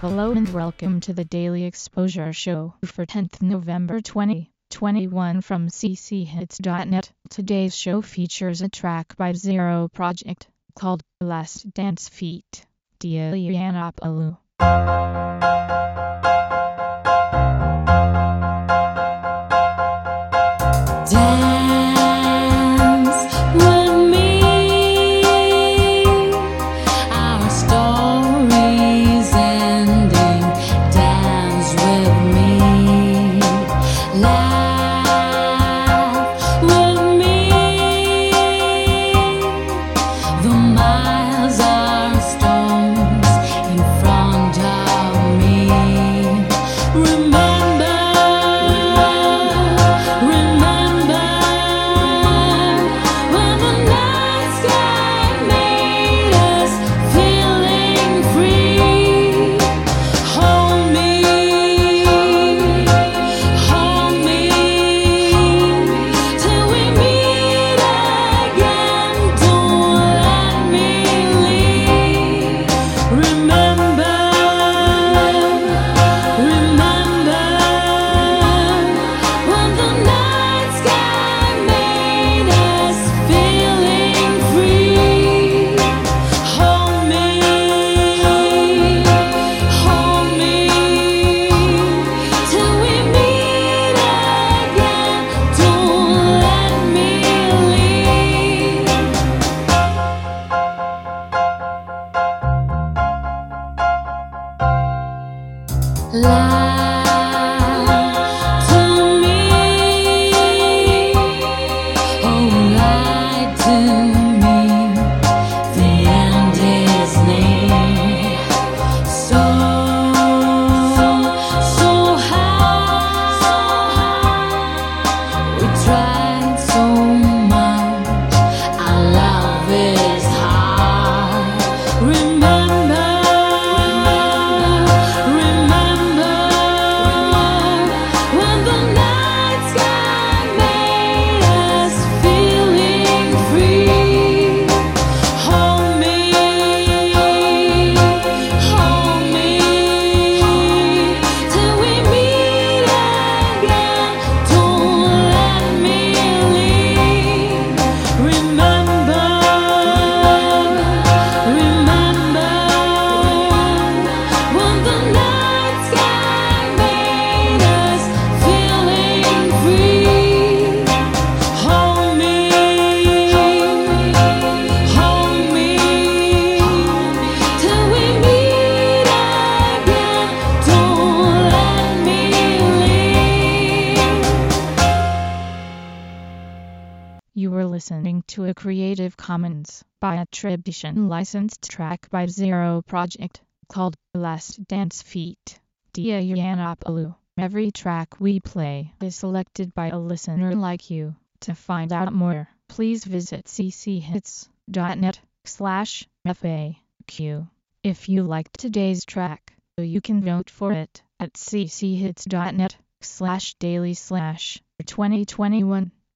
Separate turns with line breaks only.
Hello and welcome to the Daily Exposure Show for 10th November 2021 from cchits.net. Today's show features a track by Zero Project called Last Dance Feet. Dia
casar.
You were listening to a Creative Commons by attribution licensed track by Zero Project called Last Dance Feet. Dia Yiannopoulos. Every track we play is selected by a listener like you. To find out more, please visit cchits.net slash FAQ. If you liked today's track, you can vote for it at cchits.net slash daily slash 2021